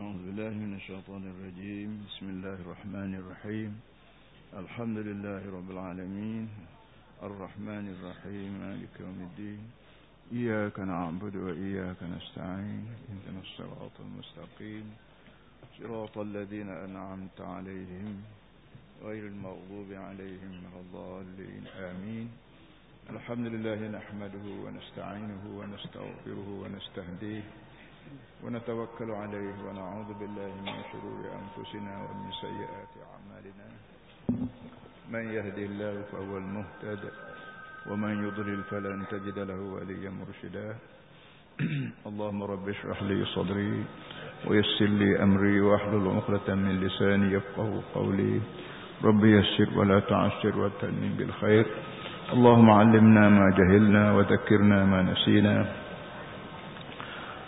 أعوذ بالله من الشيطان الرجيم. بسم الله الرحمن الرحيم. الحمد لله رب العالمين. الرحمن الرحيم. مالك يوم الدين. إياك نعبد وإياك نستعين. إهدنا الصراط المستقيم. صراط الذين أنعمت عليهم غير المغضوب عليهم ولا الضالين. آمين. الحمد لله نحمده ونستعينه ونستغفره ونستهديه. ونتوكل عليه ونعوذ بالله من شرور أنفسنا ومن سيئات أعمالنا. من يهدي الله فهو المهتد ومن يضلل فلن تجد له وليا مرشدا. اللهم رب اشرح لي صدري ويسر لي أمري واحلل عقدة من لساني يفقه قولي. رب يسر ولا تعسر وتنم بالخير. اللهم علمنا ما جهلنا وذكرنا ما نسينا.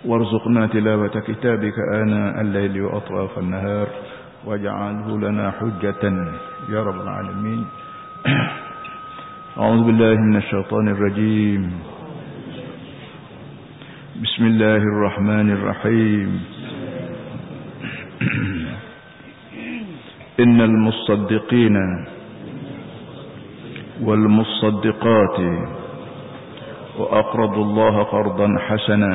وارزقنا تلاوة كتابك آناء الليل وأطراف النهار واجعله لنا حجة يا رب العالمين. أعوذ بالله من الشيطان الرجيم. بسم الله الرحمن الرحيم. إن المصدقين والمصدقات وأقرضوا الله قرضا حسنا.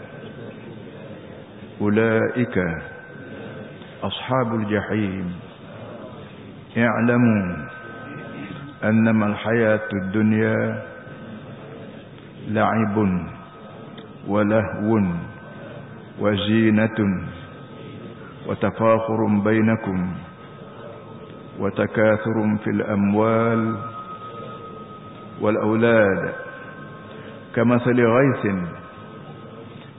أولئك أصحاب الجحيم. اعلموا أنما الحياة الدنيا لعب ولهو وزينة وتفاخر بينكم وتكاثر في الأموال والأولاد. كمثل غيث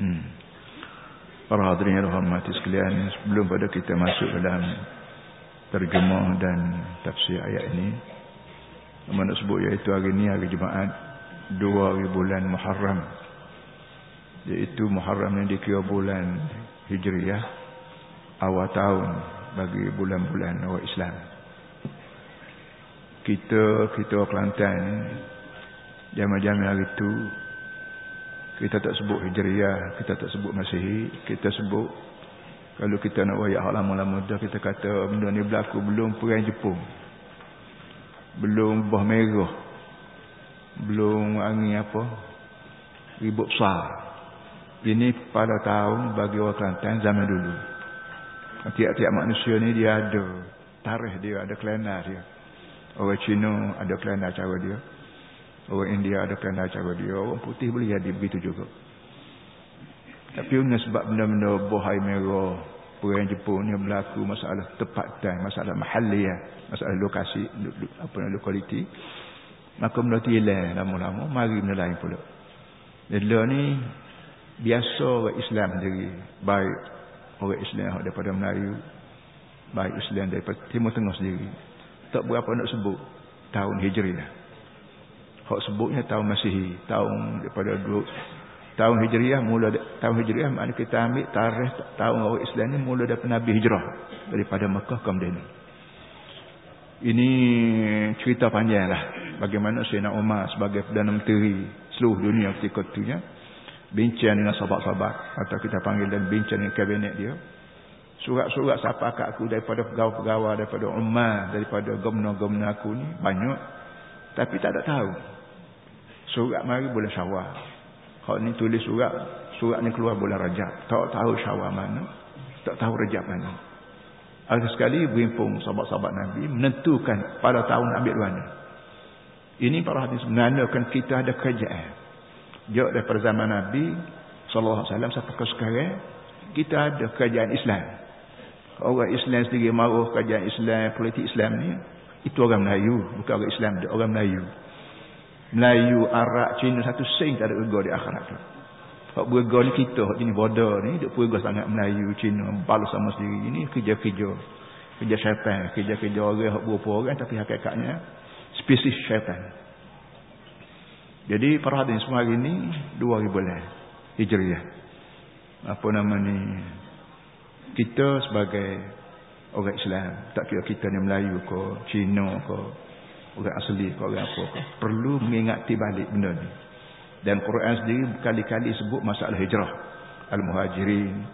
Hmm. Para hadirin yang hormati sekalian Sebelum pada kita masuk dalam Terjemah dan tafsir ayat ini Nama nak sebut iaitu hari ini hari Jumaat Dua hari bulan Muharram Iaitu Muharram yang dikira bulan Hijriyah Awal tahun bagi bulan-bulan orang Islam Kita, kita Kelantan Jam-jam hari itu kita tak sebut hijriyah, kita tak sebut masihi, kita sebut kalau kita nak wayak hak lama-lama dah kita kata benda ni berlaku belum perang Jepun. Belum bah merah. Belum angin apa? Ribut besar. Ini pada tahun bagi orang Kelantan zaman dulu. Tiap-tiap manusia ni dia ada tarikh dia, ada kelana dia. Orang Cina ada kelana cara dia. Orang India ada kerana cara dia. Orang putih boleh jadi begitu juga. Tapi dengan sebab benda-benda bohai merah. Perang Jepun ni berlaku masalah tepat dan masalah mahaliyah. Masalah lokasi, apa nama lokaliti. Maka benda tu hilang lama-lama. Mari benda lain pula. Jadi ni biasa orang Islam sendiri. Baik orang Islam daripada Melayu. Baik Islam daripada Timur Tengah sendiri. Tak berapa nak sebut tahun Hijriah. Hak sebutnya tahun Masihi, tahun daripada dua tahun Hijriah mula tahun Hijriah makna kita ambil tarikh tahun orang Islam ni mula daripada Nabi Hijrah daripada Mekah ke Madinah. Ini cerita panjanglah bagaimana Sayyidina Umar sebagai Perdana Menteri seluruh dunia ketika itu ya bincang dengan sahabat-sahabat atau kita panggil dan bincang dengan kabinet dia surat-surat siapa kat aku daripada pegawai-pegawai daripada Umar daripada gomna-gomna aku ni banyak tapi tak ada tahu Surat mari boleh syawal. Kalau ni tulis surat, surat ni keluar bulan rajab. Tak tahu syawal mana. Tak tahu rejab mana. Ada sekali berimpung sahabat-sahabat Nabi menentukan pada tahun ambil mana. Ini para hadis menandakan kita ada kerajaan. Jauh daripada zaman Nabi wasallam sampai ke sekarang kita ada kerajaan Islam. Orang Islam sendiri maruh kerajaan Islam, politik Islam ni itu orang Melayu, bukan orang Islam, dia orang Melayu. Melayu, Arab, Cina satu sen tak ada rega di akhirat tu. Hak berega ni kita, hak jenis bodoh ni, duk berega sangat Melayu, Cina, balas sama sendiri. Ini kerja-kerja. Kerja syaitan, kerja-kerja orang, hak berupa orang, tapi hakikatnya spesies syaitan. Jadi para hadirin semua hari ini, dua ribu bulan Hijriah. Apa nama ni? Kita sebagai orang Islam, tak kira kita ni Melayu ke, Cina ke, orang asli ke, orang apa ke, perlu mengingati balik benda ni. Dan Quran sendiri berkali-kali sebut masalah hijrah. Al-muhajirin,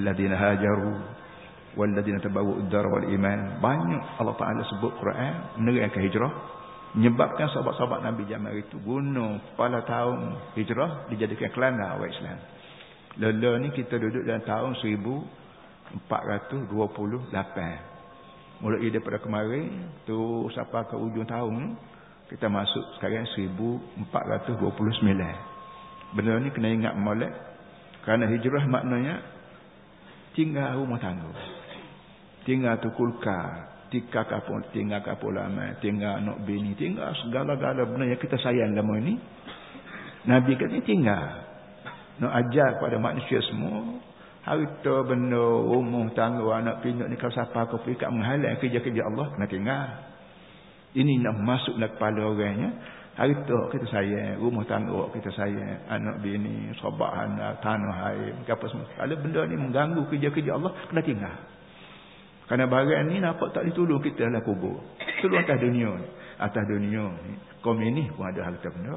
alladhina hajaru, walladhina tabawu uddar wal iman. Banyak Allah Ta'ala sebut Quran menerangkan hijrah. Menyebabkan sahabat-sahabat Nabi zaman itu bunuh pada tahun hijrah dijadikan kelana awal Islam. Lelah ni kita duduk dalam tahun 1428. Mulai daripada kemarin tu sampai ke ujung tahun kita masuk sekarang 1429. Benda ni kena ingat molek. Kerana hijrah maknanya tinggal rumah tangga. Tinggal tu kulka, tinggal kapal, tinggal kapal lama, tinggal anak bini, tinggal segala-gala benda yang kita sayang lama ini. Nabi kata tinggal. Nak ajar kepada manusia semua. Harta benda, rumah tangga, anak pinuk ni kalau siapa kau pergi kat menghalang kerja-kerja Allah, kena tinggal. Ini nak masuk dalam kepala orangnya. Hari tu kita sayang, rumah tangga kita sayang, anak bini, sobat anak, tanah air, apa semua. Kalau benda ni mengganggu kerja-kerja Allah, kena tinggal. Kerana barang ni nampak tak ditolong kita dalam kubur. Tolong atas dunia ni. Atas dunia ni. Kaum ini pun ada harta benda.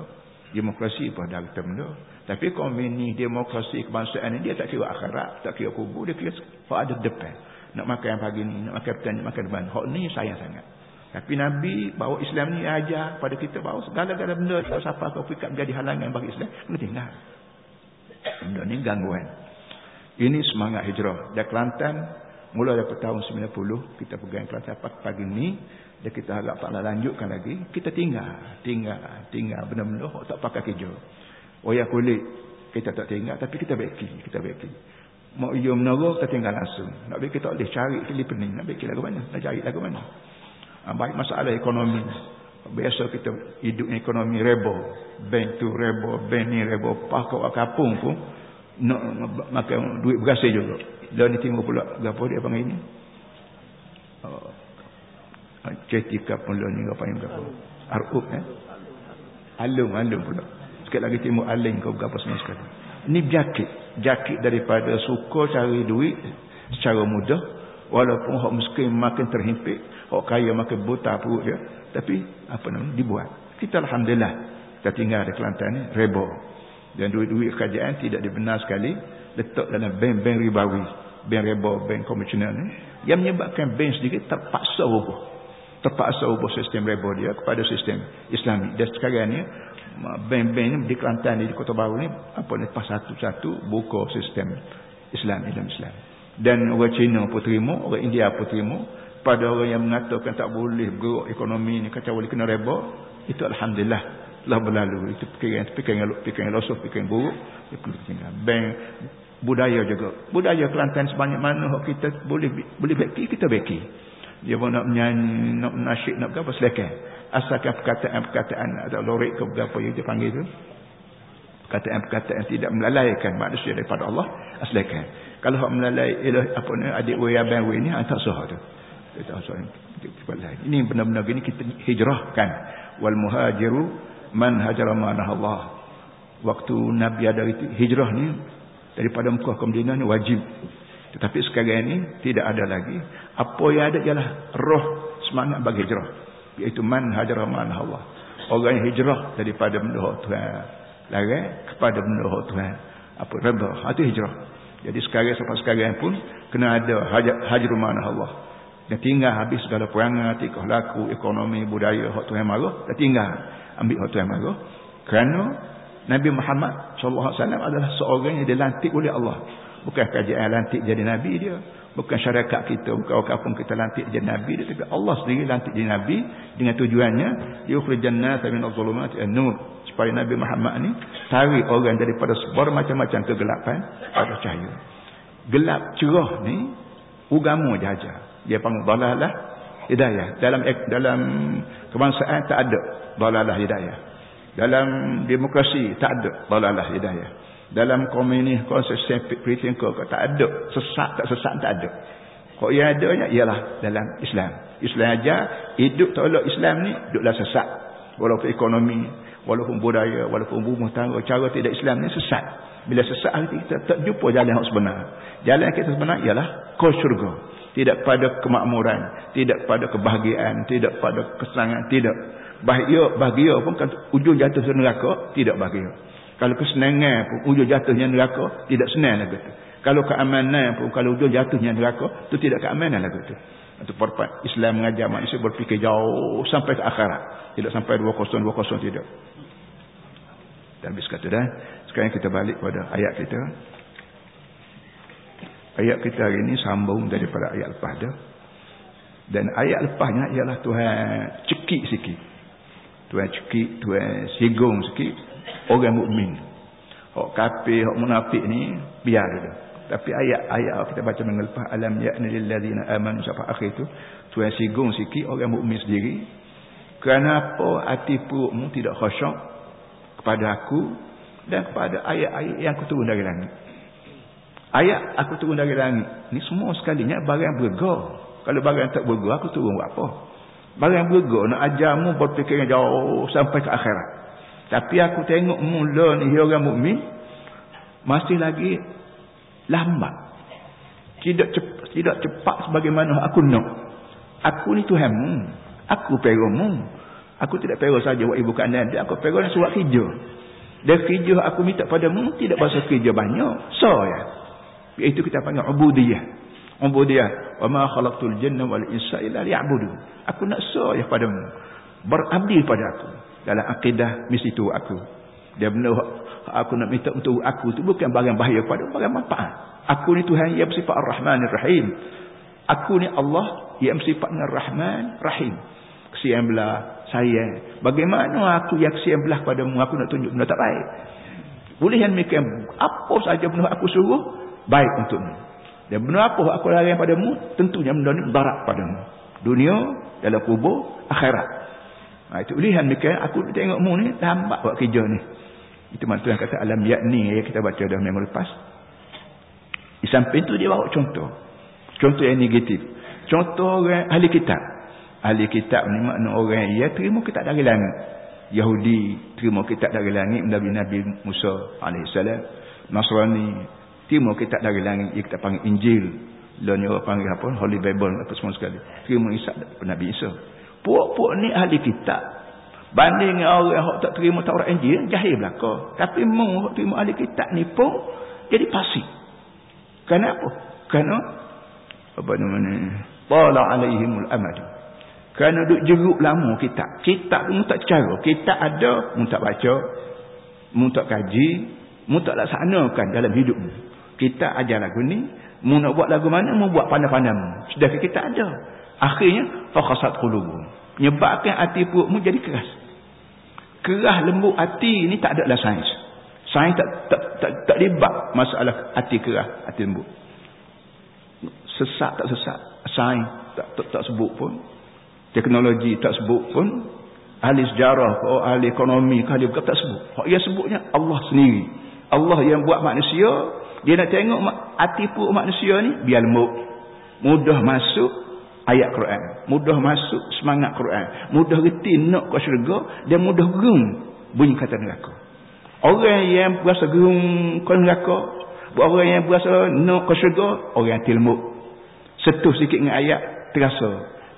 Demokrasi pun ada harta benda. Tapi kaum ini, demokrasi, kebangsaan ni, dia tak kira akhirat, tak kira kubur, dia kira ada depan. Nak makan pagi ni, nak makan petang, nak makan depan. Hak ni sayang sangat. Tapi Nabi bawa Islam ni ajar pada kita bawa segala-gala benda tak siapa kau fikir menjadi halangan bagi Islam kena tinggal. Benda ni gangguan. Ini semangat hijrah. Dari Kelantan mula dari tahun 90 kita pegang Kelantan pagi ni dan kita harap tak lanjutkan lagi kita tinggal tinggal tinggal benda-benda tak pakai kerja oyak kulit kita tak tinggal tapi kita beki kita beki mau iyo menara kita tinggal langsung nak beki tak boleh cari pilih pening nak beki lagu mana nak cari lagu mana Ha, baik masalah ekonomi. Biasa kita hidup ekonomi rebo. Bank tu rebo, bank ni rebo. Pakau kapung pun nak makan duit berasa juga. Dan ni tengok pula gapo dia panggil ini. Cetika pun lah ni apa yang gapo. Arup eh. Alung, alung pula. Sekali lagi timur aling kau gapo semua sekali. Ini jakit. Jakit daripada suka cari duit secara mudah. Walaupun hak miskin makin terhimpit. Orang kaya makan buta perut dia. Tapi apa nama dibuat. Kita Alhamdulillah. Kita tinggal di Kelantan ni. Rebo. Dan duit-duit kerajaan tidak dibenar sekali. Letak dalam bank-bank ribawi. Bank rebo, bank komersional ni. Yang menyebabkan bank sendiri terpaksa ubah. Terpaksa ubah sistem rebo dia kepada sistem Islami. Dan sekarang ni. Bank-bank di Kelantan di Kota Baru ni. Apa ni pas satu-satu buka sistem Islam dalam Islam. Dan orang Cina pun terima. Orang India pun terima pada orang yang mengatakan tak boleh bergerak ekonomi ni kacau boleh kena reba itu alhamdulillah telah berlalu itu fikiran fikiran fikiran losof fikiran buruk itu perlu tinggal bank budaya juga budaya Kelantan sebanyak mana kita boleh boleh beki kita beki dia pun nak menyanyi nak nasyid nak apa silakan asalkan perkataan-perkataan atau lorik ke berapa yang dia panggil tu perkataan-perkataan tidak melalaikan manusia daripada Allah silakan kalau hak melalai apa ni adik we abang we ni tak sah tu ini benar-benar gini kita hijrahkan. Wal muhajiru man hajara Allah. Waktu Nabi ada hijrah ni daripada Mekah ke Madinah ni wajib. Tetapi sekarang ini tidak ada lagi. Apa yang ada ialah roh semangat bagi hijrah. Iaitu man hajara manah Allah. Orang yang hijrah daripada benda Tuhan. Lagi kepada benda Tuhan. Apa reba. Itu hijrah. Jadi sekarang sampai sekarang pun kena ada hajru manah Allah. Dia tinggal habis segala perangai, tikah laku, ekonomi, budaya, hak Tuhan marah. Dia tinggal ambil hak Tuhan marah. Kerana Nabi Muhammad SAW adalah seorang yang dilantik oleh Allah. Bukan kerajaan lantik jadi nabi dia. Bukan syarikat kita bukan kampung kita lantik jadi nabi dia. Tapi Allah sendiri lantik jadi nabi dengan tujuannya yukhrijan nasa min adh-dhulumati an-nur supaya Nabi Muhammad ni tarik orang daripada sebar macam-macam kegelapan pada cahaya. Gelap cerah ni agama jaja dia panggil dalalah hidayah. Dalam dalam kebangsaan tak ada dalalah hidayah. Dalam demokrasi tak ada dalalah hidayah dalam komunis konsisten preaching kau tak ada. Sesat tak sesat tak ada. Kok yang adanya ialah dalam Islam. Islam aja hidup tolak Islam ni duduklah sesat walaupun ekonomi walaupun budaya walaupun rumah tangga cara tidak Islam ni sesat bila sesat kita tak jumpa jalan yang sebenar. Jalan yang kita sebenar ialah ke syurga. Tidak pada kemakmuran tidak pada kebahagiaan tidak pada kesenangan tidak. Bahagia bahagia pun kan ujung jatuh ke neraka tidak bahagia kalau kesenangan pun ujung jatuhnya neraka tidak senang lagi tu. Kalau keamanan pun kalau ujung jatuhnya neraka tu tidak keamanan lagi tu. Itu perpat Islam mengajar manusia berfikir jauh sampai ke akhirat. Tidak sampai 2020 tidak. Dan habis kata dah. Sekarang kita balik pada ayat kita. Ayat kita hari ini sambung daripada ayat lepas dah. Dan ayat lepasnya ialah Tuhan cekik sikit. Tuhan cekik Tuhan sigung sikit orang mukmin. Hak kafir, hak munafik ni biar dia. Tapi ayat-ayat kita baca minggu lepas alam ya'ni lil ladzina amanu sampai akhir tu Tuhan sigung sikit orang mukmin sendiri. Kenapa hati perutmu tidak khusyuk kepada aku dan kepada ayat-ayat yang aku turun dari langit. Ayat aku turun dari langit. Ni semua sekalinya barang berga. Kalau barang tak berga aku turun buat apa? Barang berga nak ajarmu berfikir jauh sampai ke akhirat. Tapi aku tengok mula ni orang mukmin masih lagi lambat. Tidak cepat, tidak cepat sebagaimana aku nak. Aku ni Tuhanmu. Aku peromu. Aku tidak pero saja buat ibu kanan. Aku pero nak surat kerja. Dan kerja aku minta padamu tidak bahasa kerja banyak. So ya. Itu kita panggil ubudiyah. Ubudiyah. Wa ma khalaqtul janna wal insa illa liya'budu. Aku nak so ya padamu. Berabdi pada aku dalam akidah mesti tu aku. Dia benda aku nak minta untuk aku tu bukan barang bahaya pada barang manfaat. Aku ni Tuhan yang bersifat Ar-Rahman Ar-Rahim aku ni Allah yang bersifat Ar-Rahman Rahim kesian belah sayang bagaimana aku yang kesian belah padamu? Aku nak tunjuk benda tak baik. Boleh yang mikir apa saja benda aku suruh baik untukmu. Dan benda apa aku larang padamu? Tentunya benda ni mudarat padamu. Dunia dalam kubur akhirat Ha, itu pilihan mereka. Aku tengokmu ni lambat buat kerja ni. Itu maksudnya kata alam yakni yang kita baca dah minggu lepas. Di samping tu dia bawa contoh. Contoh yang negatif. Contoh orang ahli kitab. Ahli kitab ni makna orang yang terima kitab dari langit. Yahudi terima kitab dari langit. Nabi-Nabi Musa AS. Nasrani terima kitab dari langit. Yang kita panggil Injil. Lalu orang panggil apa? Holy Bible. Apa semua sekali. Terima Isa Nabi Isa. Puak-puak ni ahli kitab. Banding orang yang tak terima Taurat Injil, jahil belaka. Tapi mau terima ahli kitab ni pun jadi pasif. Kenapa? Kerana apa namanya? Tala alaihimul amad. Kerana duk jeruk lama kitab. Kitab pun tak cara. Kitab ada, mu tak baca, mu tak kaji, mu tak laksanakan dalam hidupmu. Kita ajar lagu ni, mu nak buat lagu mana, mu buat pandai-pandai. Sedangkan kita ada. Akhirnya fakhasat qulubum. Menyebabkan hati perutmu jadi keras. Keras lembut hati ni tak ada lah sains. Sains tak tak tak, tak libat masalah hati keras, hati lembut. Sesak tak sesak, sains tak, tak tak sebut pun. Teknologi tak sebut pun. Ahli sejarah, oh, ahli ekonomi, ahli bukan tak sebut. Hak yang sebutnya Allah sendiri. Allah yang buat manusia, dia nak tengok hati perut manusia ni biar lembut. Mudah masuk ayat Quran. Mudah masuk semangat Quran. Mudah reti nak ke syurga dan mudah gerung bunyi kata neraka. Orang yang berasa gerung ke neraka, orang yang berasa nak ke syurga, orang yang tilmuk. Setuh sikit dengan ayat terasa.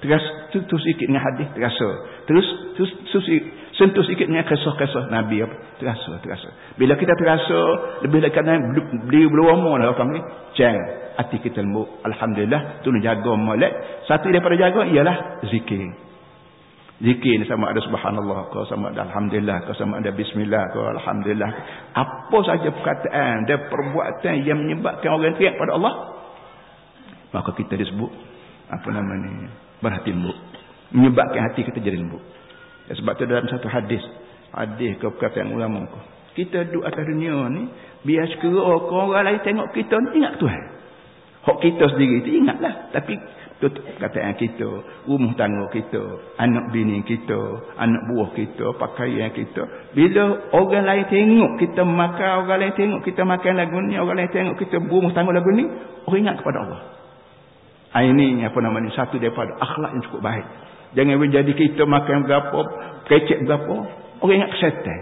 Terus sentuh sikit dengan hadis terasa. Terus terus, terus sentuh sikit dengan kisah-kisah Nabi apa? Terasa, terasa. Bila kita terasa lebih dekat beli belum lah orang ni, cang hati kita lembut. Alhamdulillah, nak jaga molek. Satu daripada jaga ialah zikir. Zikir ni sama ada subhanallah ke sama ada alhamdulillah ke sama ada bismillah ke alhamdulillah. Apa saja perkataan dan perbuatan yang menyebabkan orang teriak pada Allah maka kita disebut apa nama ni berhati lembut. Menyebabkan hati kita jadi lembut. Ya, sebab tu dalam satu hadis hadis ke perkataan ulama ke kita duduk atas dunia ni biar sekera orang lain tengok kita ni ingat Tuhan. Hak kita sendiri itu ingatlah tapi kataan kita, rumah tangga kita, anak bini kita, anak buah kita, pakaian kita. Bila orang lain tengok kita makan, orang lain tengok kita makan lagu ni, orang lain tengok kita rumah tangga lagu ni, orang ingat kepada Allah. Ini apa namanya satu daripada akhlak yang cukup baik. Jangan menjadi kita makan berapa, kecek berapa, orang ingat kesehatan.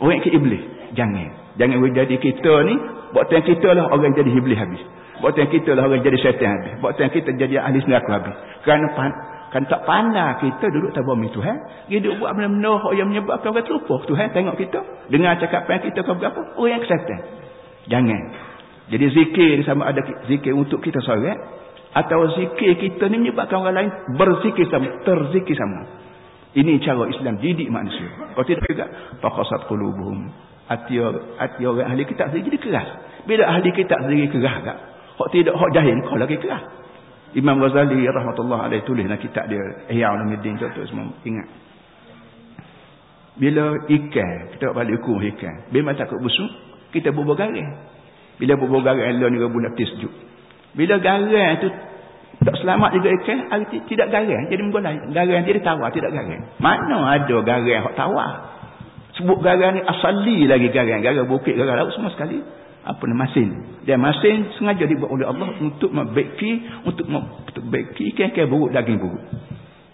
Orang ingat ke iblis. Jangan. Jangan menjadi kita ni, buat kita lah orang jadi iblis habis. Buatan kita lah orang jadi syaitan habis. Buatan kita jadi ahli neraka habis. Kerana pan, kan tak pandai kita duduk tak bumi Tuhan. Hidup buat benda-benda yang menyebabkan orang terlupa. Tuhan tengok kita. Dengar cakapan kita ke berapa. Orang yang kesehatan. Jangan. Jadi zikir sama ada zikir untuk kita seorang. Atau zikir kita ni menyebabkan orang lain berzikir sama. Terzikir sama. Ini cara Islam didik manusia. Kalau tidak juga. Fakasat kulubuhum. Hati orang ahli kitab sendiri jadi keras. Bila ahli kitab sendiri keras tak? Hak tidak hak jahil kau lagi kerah. Imam Ghazali rahmatullah alaih tulis dalam kitab dia Ihya Ulumuddin tu semua ingat. Bila ikan, kita balik ukur ikan. Bila takut busuk, kita bubuh garing. Bila bubuh garing Allah ni bulan sejuk. Bila garing tu tak selamat juga ikan, tidak garing. Jadi menggolai. Garing jadi tawar, tidak garing. Mana ada garing yang tawar? Sebut garing ni asali lagi garing. Garing bukit, garing laut semua sekali apa nama masin. Dia masin sengaja dibuat oleh Allah untuk membaiki untuk membaiki ikan-ikan buruk daging buruk.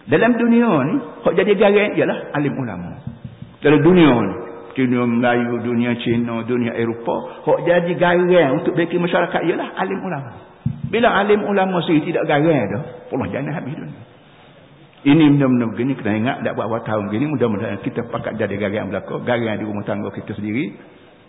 Dalam dunia ni, hak jadi garam ialah alim ulama. Dalam dunia ni, dunia Melayu, dunia Cina, dunia Eropah, hak jadi garam untuk baiki masyarakat ialah alim ulama. Bila alim ulama sendiri tidak garam dah, Allah jangan habis dunia. Ini benda-benda begini kena ingat tak buat-buat tahun begini mudah-mudahan kita pakat jadi garam belakang, garam di rumah tangga kita sendiri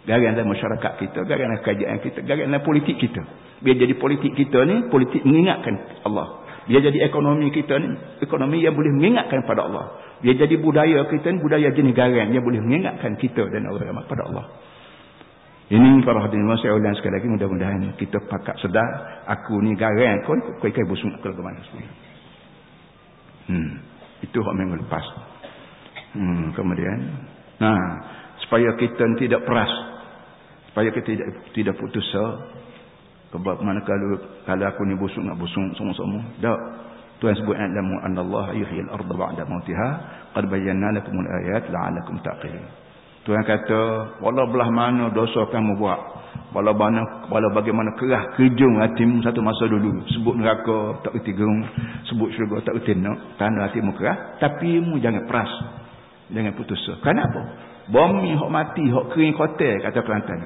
Garam dalam masyarakat kita, garam dalam kerajaan kita, garam dalam politik kita. Biar jadi politik kita ni, politik mengingatkan Allah. Biar jadi ekonomi kita ni, ekonomi yang boleh mengingatkan pada Allah. Biar jadi budaya kita ni, budaya jenis garam yang boleh mengingatkan kita dan orang ramai pada Allah. Ini para hadirin saya ulang sekali lagi mudah-mudahan kita pakat sedar aku ni garam kau kau ikai busuk ke mana semua. Hmm. Itu hak minggu lepas. Hmm, kemudian nah supaya kita tidak peras supaya kita tidak tidak putus asa. Sebab mana kalau kalau aku ni busuk nak busuk semua-semua. Dak Tuhan sebut alamu anallahu yuhyil arda ba'da mautiha qad bayyana lakum al-ayat la'allakum taqilun. Tuhan kata walau belah mana dosa kamu buat. Walau mana walau bagaimana kerah kejung hatimu satu masa dulu. Sebut neraka tak reti gerung. Sebut syurga tak reti nak. Tanda hatimu kerah tapi mu jangan peras. Jangan putus asa. Kenapa bumi hok mati hok kering kotor kata Kelantan.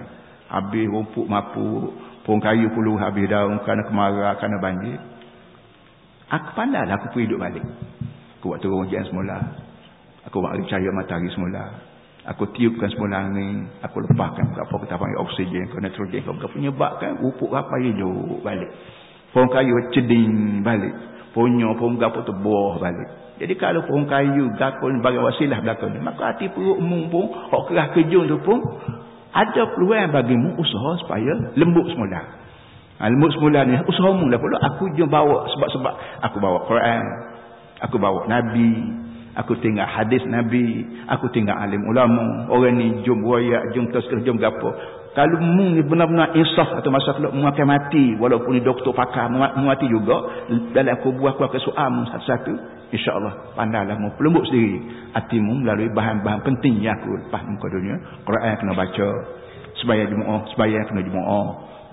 Habis rumput mapu pohon kayu puluh habis daun kerana kemarau kerana banjir. Aku pandai lah aku pergi hidup balik. Aku buat turun hujan semula. Aku buat cahaya matahari semula. Aku tiupkan semula angin. Aku lepaskan apa kita panggil oksigen ke nitrogen. Ke apa penyebabkan rumput apa hijau balik. Pohon kayu ceding balik. Pohonnya pohon gapo tu buah balik jadi kalau pohon kayu gakun bagi wasilah belakang ni maka hati perut umum pun hok kerah kejun tu pun ada peluang bagimu usaha supaya lembut semula. Ha, lembut semula ni usaha mula pula aku je bawa sebab-sebab aku bawa Quran, aku bawa Nabi, aku tinggal hadis Nabi, aku tinggal alim ulama, orang ni jom buaya, jom tazkir, jom gapo. Kalau mu ni benar-benar insaf atau masa kalau mu akan mati walaupun ni doktor pakar mu mati juga dalam aku buah aku akan soal satu-satu InsyaAllah pandailah mu pelembut sendiri hatimu melalui bahan-bahan penting yang aku lepas muka dunia. Quran kena baca. Sebaya jemaah, sebaya kena jemaah.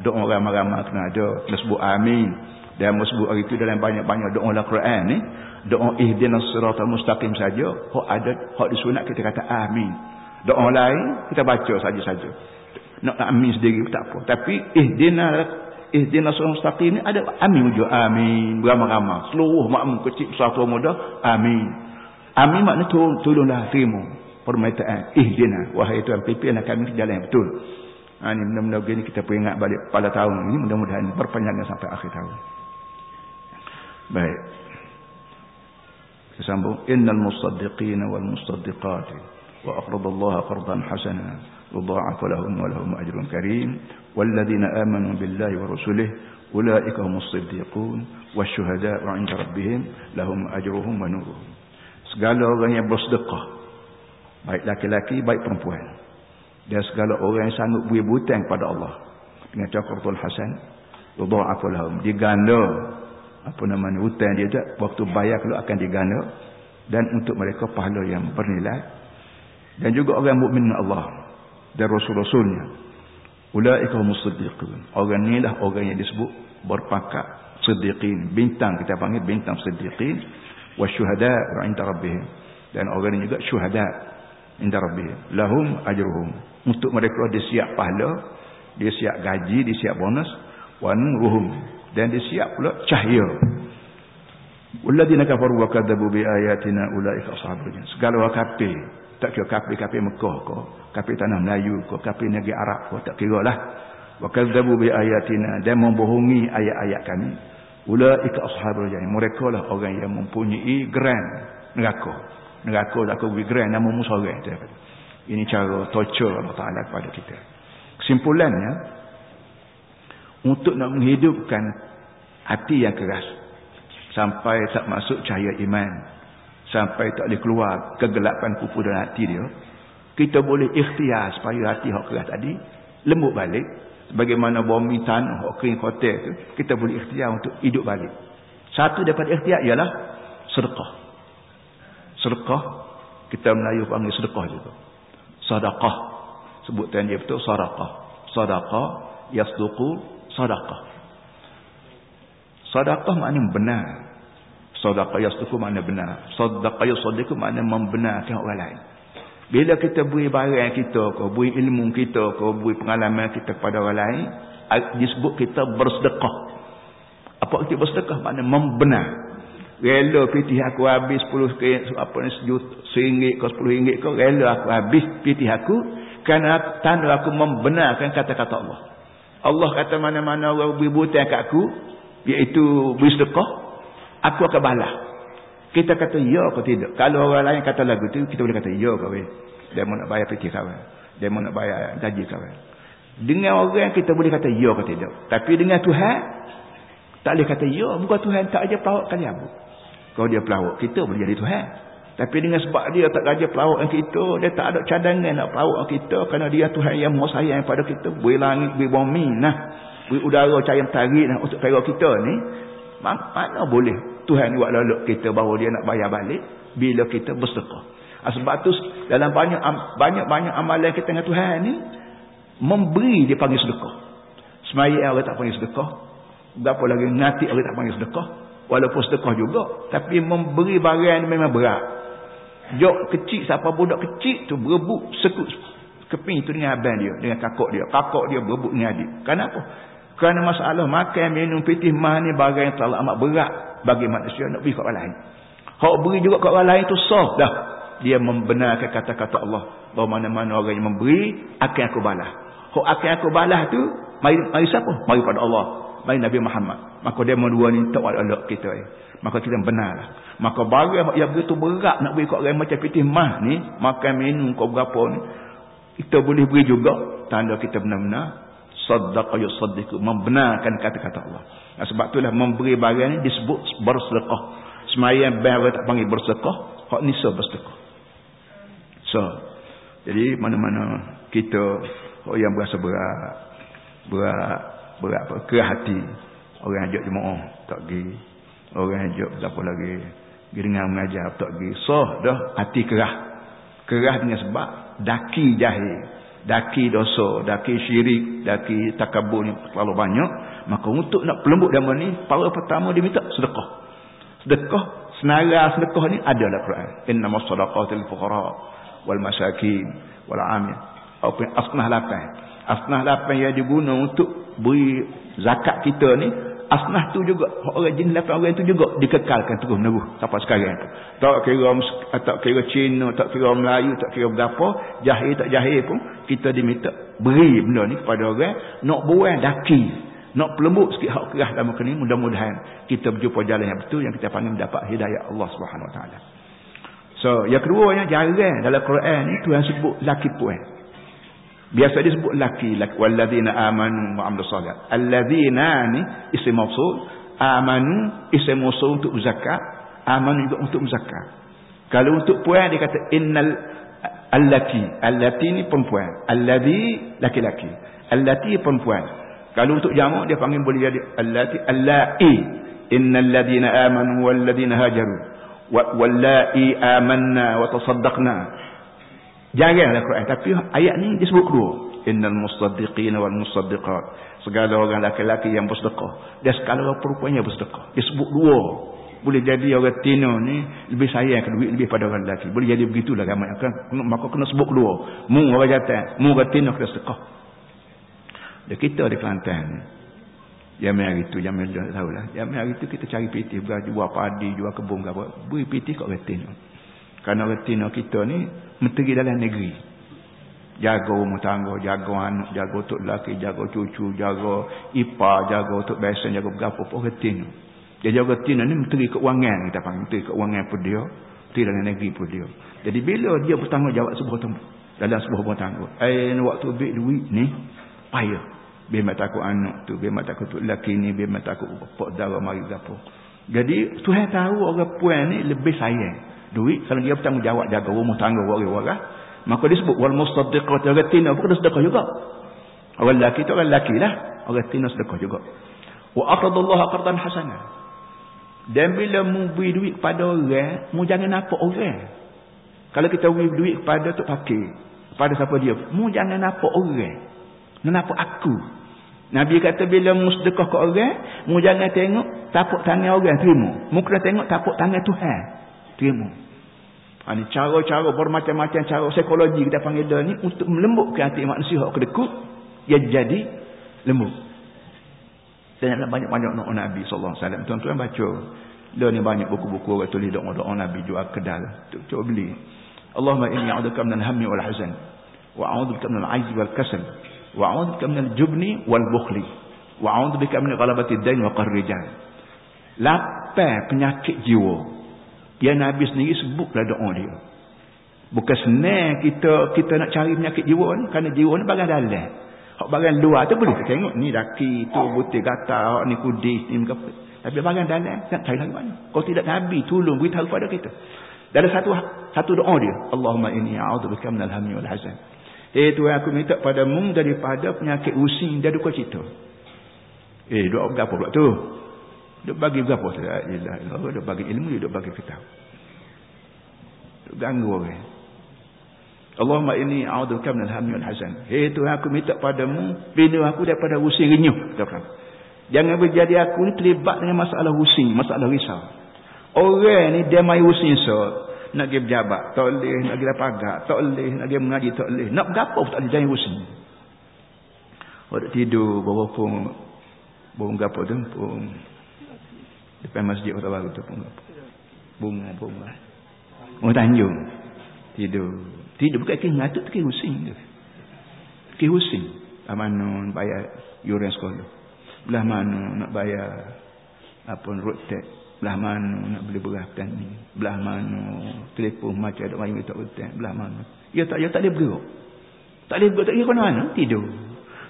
Doa ramai-ramai kena ada. Kena sebut amin. Dan mu sebut hari itu dalam banyak-banyak doa dalam Quran ni. Doa ihdinas siratal mustaqim saja. Hak ada, hak disunat kita kata amin. Doa lain kita baca saja-saja. Nak amin sendiri tak apa. Tapi ihdinas ihdinas siratal mustaqim ni ada amin juga amin. Beramai-ramai seluruh makmum kecil besar tua muda amin. Amin makna tolong tolonglah terima permintaan ihdina. Wahai tuhan pimpin kami ke jalan yang betul. Ha, ni mudah-mudahan begini kita peringat balik pada tahun ini. Mudah-mudahan berpanjangnya sampai akhir tahun. Baik. Disambung innal musaddiqin wal musaddiqat wa aqradallaha qardan hasana lahum ajrun karim walladzina amanu billahi wa rusulihi ulaika humus siddiqun wasyuhada'u 'inda rabbihim lahum ajruhum wa nuruhum segala orang yang bersedekah baik laki-laki baik perempuan. Dan segala orang yang sanggup beri hutang pada Allah. Dengan caqratul hasan yudha'af lahum. Diganda. Apa namanya hutang dia tu waktu bayar kalau akan diganda. Dan untuk mereka pahala yang bernilai. Dan juga orang mukmin Allah dan rasul-rasulnya. Ulaika humus siddiqun. Orang inilah orang yang disebut berpangkat siddiqin. Bintang kita panggil bintang siddiqin. Wasyuhada 'inda rabbihim. Dan orang ini juga syuhada 'inda rabbihim. Lahum ajruhum. Untuk mereka dia siap pahala dia siap gaji dia siap bonus. Wa nuruhum. Dan dia siap pula cahaya. Walladina kafaru wa kadzabu bi ayatina ulaika ashabul jannah segala orang kafir tak kira kafir kafir Mekah ke kafir tanah Melayu ke kafir negeri Arab ke tak kira lah. Wa kadzabu bi ayatina dan membohongi ayat-ayat kami. Ulaika ashabul jannah mereka lah orang yang mempunyai grand neraka. Neraka lah aku grand nama musuh orang ini cara torture Allah Taala kepada kita. Kesimpulannya untuk nak menghidupkan hati yang keras sampai tak masuk cahaya iman sampai tak boleh keluar kegelapan kupu dalam hati dia kita boleh ikhtiar supaya hati hak keras tadi lembut balik. Bagaimana bumi tanah hak kering kotor tu kita boleh ikhtiar untuk hidup balik. Satu daripada ikhtiar ialah sedekah. Sedekah kita Melayu panggil sedekah juga. Sedekah sebutan dia betul sedekah sedekah yasduqu sadaqah. Sadaqah maknanya benar. Sadaqah yastuku makna benar. Sadaqah yasadiku makna membenarkan orang lain. Bila kita beri barang kita ke, beri ilmu kita ke, beri pengalaman kita kepada orang lain, disebut kita bersedekah. Apa arti bersedekah? Makna membenar. Rela pitih aku habis 10 ke, apa ni, seringgit ke, 10 ringgit ke, rela aku habis pitih aku, kerana tanda aku membenarkan kata-kata Allah. Allah kata mana-mana orang beri butang kat aku iaitu beri sedekah aku akan balas. Kita kata ya atau tidak? Kalau orang lain kata lagu tu kita boleh kata ya kawan dia mau nak bayar peti kawan dia mau nak bayar gaji kawan dengan orang kita boleh kata ya atau tidak? Tapi dengan Tuhan tak boleh kata ya. Muka Tuhan tak aja pelawak kali abu. Kalau dia pelawak kita boleh jadi Tuhan. Tapi dengan sebab dia tak raja pelawak kita, dia tak ada cadangan nak pelawak kita kerana dia Tuhan yang maha sayang pada kita. Beri langit, beri bumi, nah. Beri udara cahaya tarik nah, untuk kira kita ni. Mana boleh Tuhan buat laluk kita bahawa dia nak bayar balik bila kita bersedekah. Ah, sebab tu dalam banyak banyak-banyak amalan kita dengan Tuhan ni memberi dia panggil sedekah. Semaya orang tak panggil sedekah. Berapa lagi ngati orang tak panggil sedekah. Walaupun sedekah juga. Tapi memberi barang memang berat. Jok kecil siapa budak kecil tu berebut sekut keping tu dengan abang dia, dengan kakak dia. Kakak dia berebut dengan adik. Kenapa? Kerana masalah makan, minum, pitih, mah ni barang yang terlalu amat berat bagi manusia nak beri orang lain. Hak beri juga orang lain tu sah dah. Dia membenarkan kata-kata Allah. Bahawa mana-mana orang yang memberi, akan aku balas. Hak akan aku balas tu, mari, mari siapa? Mari pada Allah. Mari Nabi Muhammad. Maka dia dua ni tak ada kita. Eh maka kita benar maka barang yang begitu berat nak beri kat orang macam pitih mah ni makan minum kau berapa ni kita boleh beri juga tanda kita benar-benar saddaqa yusaddiqu. Membenarkan kata-kata Allah. Nah, sebab itulah memberi barang ni disebut bersedekah. Semayang bayar tak panggil bersedekah hak nisa bersedekah. So jadi mana-mana kita oh yang berasa berat berat berat apa ke hati orang ajak jemaah tak pergi. Orang ajak apa lagi dengan mengajar tak pergi. Soh dah hati kerah kerah dengan sebab daki jahil daki dosa daki syirik daki takabur ni terlalu banyak maka untuk nak pelembut dama ni para pertama dia minta sedekah. Sedekah senara sedekah ni ada dalam Quran. Innamas sadaqatul fuqara wal masakin wal amil. Apa asnah lapan? Asnah lapan yang diguna untuk beri zakat kita ni asnah tu juga orang jenis lapan orang tu juga dikekalkan terus menerus sampai sekarang tu. Tak kira tak kira Cina tak kira Melayu tak kira berapa jahil tak jahil pun kita diminta beri benda ni kepada orang nak buang daki nak pelembut sikit hak keras dalam muka ni mudah-mudahan kita berjumpa jalan yang betul yang kita panggil mendapat hidayah Allah Subhanahu Wa Taala. So yang kedua yang jarang dalam Quran ni Tuhan sebut laki puan biasa disebut laki laki walladzina amanu wa amilus solat alladzina ni isim mausul amanu isim mausul untuk zakat amanu juga untuk zakat kalau untuk puan dia kata innal allati allati ni perempuan alladhi laki-laki allati perempuan kalau untuk jamak dia panggil boleh jadi allati allai innal ladina amanu wal ladina hajaru wallai amanna wa tasaddaqna janganlah Quran. Tapi ayat ni disebut kedua. Innal musaddiqina wal musaddiqat. Segala orang laki-laki yang bersedekah. Dan segala orang perempuan yang bersedekah disebut dua. Boleh jadi orang tino ni lebih sayang ke duit lebih pada orang lelaki. Boleh jadi begitulah ramai. Kan maka kena sebut kedua. Mu orang jatuh mu orang tino kena sedekah. Dan kita di Kelantan yang hari itu yang tak tahu lah. Yang hari itu kita cari piti jual padi jual kebun beri piti kat orang tino kerana orang tino kita ni menteri dalam negeri. Jaga rumah tangga jaga anak jaga untuk lelaki jaga cucu jaga ipar jaga untuk besan jaga berapa orang tino dia jaga tina ni menteri keuangan kita panggil. Menteri keuangan pun dia menteri dalam negeri pun dia. Jadi bila dia bertanggungjawab sebuah tempat dalam sebuah rumah tangga eh waktu ambil duit ni payah. Biar mata aku anak tu mata aku tu lelaki ni biar mata aku bapak darah mari gapo jadi Tuhan tahu orang puan ni lebih sayang duit kalau dia bertanggungjawab jaga rumah tangga orang-orang maka disebut wal mustaddiqat orang tina pun kena sedekah juga orang lelaki tu orang lelaki lah orang tina sedekah juga wa aqradallahu qardan hasanah dan bila mu beri duit kepada orang, mu jangan nampak orang. Kalau kita beri duit kepada tu pakai, kepada siapa dia, mu jangan nampak orang. Nampak aku. Nabi kata bila mu sedekah ke orang, mu jangan tengok tapak tangan orang terima. Mu kena tengok tapak tangan Tuhan. Terima. Ini ha, cara-cara bermacam-macam cara psikologi kita panggil dia ni untuk melembutkan hati manusia yang kedekut, ia jadi lembut. Dan ada banyak-banyak doa Nabi sallallahu alaihi wasallam. Tuan-tuan baca. Dia ni banyak buku-buku orang tulis doa-doa Nabi jual kedal. Cuba beli. Allahumma inni a'udzubika minal hammi wal hazan wa a'udzubika minal 'ajzi wal kasal wa a'udzubika minal jubni wal bukhli wa a'udzubika min ghalabati ad-dain wa qahr rijal. Lapan penyakit jiwa. Dia Nabi sendiri sebutlah doa dia. Bukan senang kita kita nak cari penyakit jiwa ni kerana jiwa ni bagian dalam. Hak bagian luar tu boleh tengok ni laki tu butir gatal, hak ni kudis ni apa. Tapi bagian dalam nak cari lagi mana? Kau tidak nabi tolong beritahu pada kita. Dalam satu satu doa dia, Allahumma inni a'udzubika minal hammi wal hazan. Eh Tuhan aku minta padamu daripada penyakit using dan duka cita. Eh doa berapa pula tu? Dia bagi berapa? La ilaha illallah, dia bagi ilmu, dia bagi kitab. Ganggu orang. Okay? Allahumma inni a'udzubika minal hammi wal hazan. Hei Tuhan aku minta padamu bina aku daripada pusing renyuh katakan. Jangan berjadi aku ni terlibat dengan masalah pusing, masalah risau. Orang ni dia mai pusing so nak pergi berjabat, tak boleh, nak pergi lapagak, tak boleh, nak pergi mengaji, tak boleh. Nak berapa pun tak boleh jangan pusing. Waktu tidur bawa pun bunga gapo tu pun depan masjid kota baru tu pun bunga bunga. Bunga Tanjung. Tidur. Tidak bukan kena ngatuk tu kena husing tu. Husing. Belah mana bayar yuran sekolah. Belah mana nak bayar apa road tax. Belah mana nak beli beras petani. Belah mana telefon macam ada orang tak road Belah mana. Ya tak, ya tak boleh bergerak. Tak boleh bergerak. Tak boleh mana Tidur.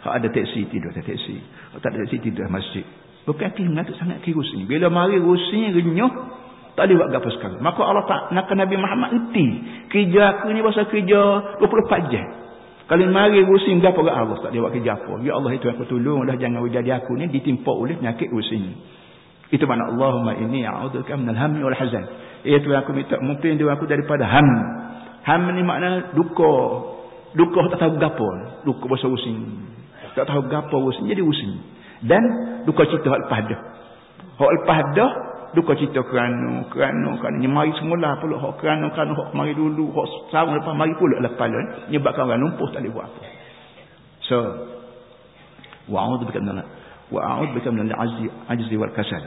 Ada teksi, tidur ada teksi. Tak ada teksi, tidur masjid. Bukan kena ngatuk sangat kena husing. Bila mari husing, renyuh. Tak boleh buat apa sekali. Maka Allah tak nak Nabi Muhammad erti. Kerja aku ni pasal kerja 24 jam. Kalau mari rusing berapa ke Allah tak dia buat kerja apa. Ya Allah itu aku tolonglah jangan jadi aku ni ditimpa oleh penyakit rusing. Itu makna Allahumma inni a'udzubika minal hammi wal hazan. Itu aku minta mungkin dia aku daripada ham. Ham ni makna duka. Duka tak tahu gapo. Duka bahasa rusing. Tak tahu gapo rusing jadi rusing. Dan duka cita hak lepas dah. Hak lepas dah duka cita kerana kerana kerana nyemari semula pula. Hok kerana kerana hok mari dulu hok sama lepas mari pula lepas lain nyebabkan orang lumpuh tak boleh buat apa. So wa'udhu bika minal wa'udhu bika minal ajzi, ajzi wal kasal.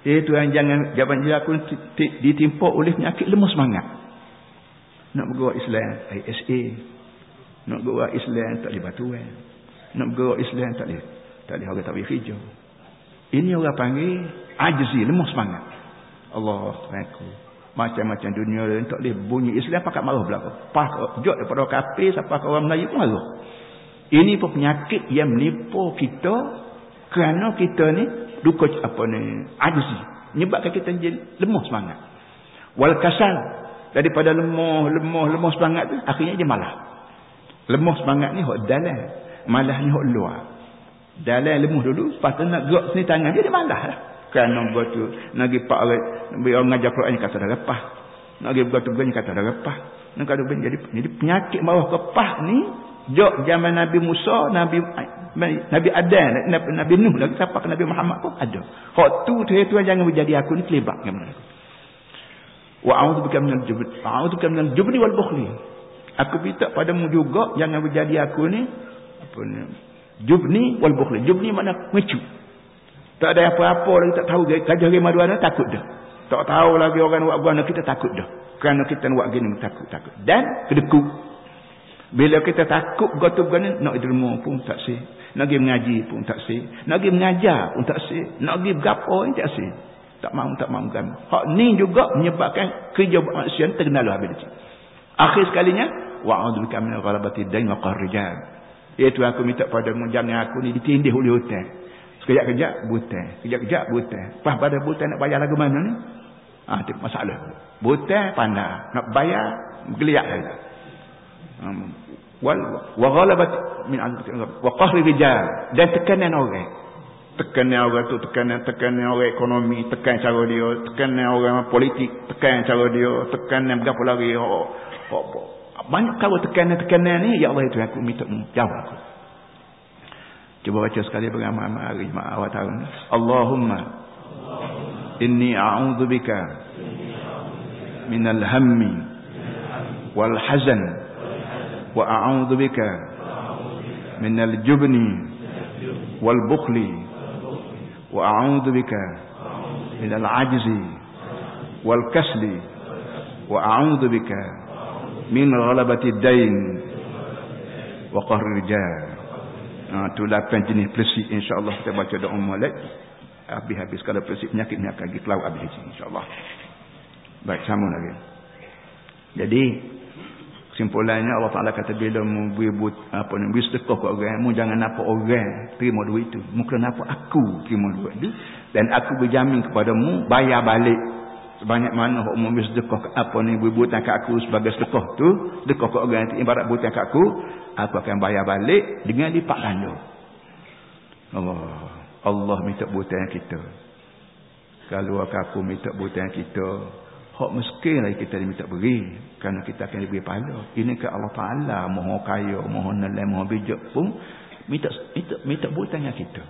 Itu yang jangan jawapan dia aku ditimpa oleh penyakit lemah semangat. Nak bergerak Islam ISA nak bergerak Islam tak boleh batuan nak bergerak Islam tak boleh tak boleh orang tak boleh hijau Ini orang panggil ajzi, lemah semangat. Allah aku. Macam-macam dunia ni tak boleh bunyi Islam pakat marah belaka. Pak jok daripada kafir sampai orang Melayu marah. Ini pun penyakit yang menipu kita kerana kita ni duka apa ni ajzi. Menyebabkan kita jadi lemah semangat. Wal kasal daripada lemah lemah lemah semangat tu akhirnya dia malah. Lemah semangat ni hok dalam, malah ni hok luar. Dalam lemah dulu, lepas tu nak gerak sini tangan dia dia malah lah kerana buat tu nak pergi pak orang ngajar Quran kata dah lepas. Nak pergi buat tu begini kata dah lepas. Nak kata jadi jadi penyakit bawah kepah ni jok zaman Nabi Musa Nabi Nabi Adam Nabi, Nabi Nuh lagi siapa ke Nabi Muhammad pun ada. Hak tu tu tuan jangan menjadi aku ni kelibak dengan aku wa a'udzu bika minal jubn a'udzu bika minal jubni wal bukhli. Aku minta padamu juga jangan menjadi aku ni apa ni jubni wal bukhli jubni mana ngecu tak ada apa-apa lagi tak tahu gajah rimah dua takut dah. Tak tahu lagi orang buat guna kita takut dah. Kerana kita buat gini takut takut. Dan kedeku. Bila kita takut gotu guna nak derma pun tak sih. Nak pergi mengaji pun tak sih. Nak pergi mengajar pun tak sih. Nak pergi bergapo pun tak sih. Tak mahu tak mahu kan. Hak ni juga menyebabkan kerja manusia terkenal habis. Akhir sekalinya wa'udzuka min ghalabati dain wa qarrijal. Iaitu aku minta padamu jangan aku ni ditindih oleh hutang. Sekejap-kejap butang. Sekejap-kejap butang. Pas pada butang nak bayar lagu mana ni? Ah, itu masalah. Butang pandai. Nak bayar geliat saja. Um, wal wa ghalabat min wa qahri rijal dan tekanan orang. Tekanan orang tu tekanan tekanan orang ekonomi, tekan cara dia, tekanan orang politik, tekan cara dia, tekanan berapa lagi. Oh, oh, oh. Banyak kau tekanan-tekanan ni ya Allah itu aku minta jawab aku. Cuba baca sekali pengamal hari Jumaat awal tahun. Allahumma inni a'udzu bika min al-hammi wal hazan wa a'udzu bika min al-jubni wal bukhli wa a'udzu bika min al-'ajzi wal kasli wa bika min ghalabati ad-dain wa qahri rijal Ha, tu lapan jenis persik insyaAllah kita baca doa mulai. Habis-habis kalau persik penyakit ni akan pergi kelau habis insyaAllah. Baik, sama lagi. Jadi, kesimpulannya Allah Ta'ala kata bila mu apa ni, beri sedekah ke orang, mu jangan nampak orang terima duit itu. Mu kena nampak aku terima duit itu. Dan aku berjamin kepada mu bayar balik sebanyak mana hok mu beri sedekah apa ni, buat ke aku sebagai sedekah tu, sedekah ke orang itu ibarat ke aku, aku akan bayar balik dengan lipat ganda. Allah, Allah minta buatan kita. Kalau aku minta buatan kita, hak miskin lagi kita minta beri kerana kita akan diberi pahala. Ini ke Allah Taala Maha kaya, Maha nilai, Maha bijak pun minta minta minta buatan kita.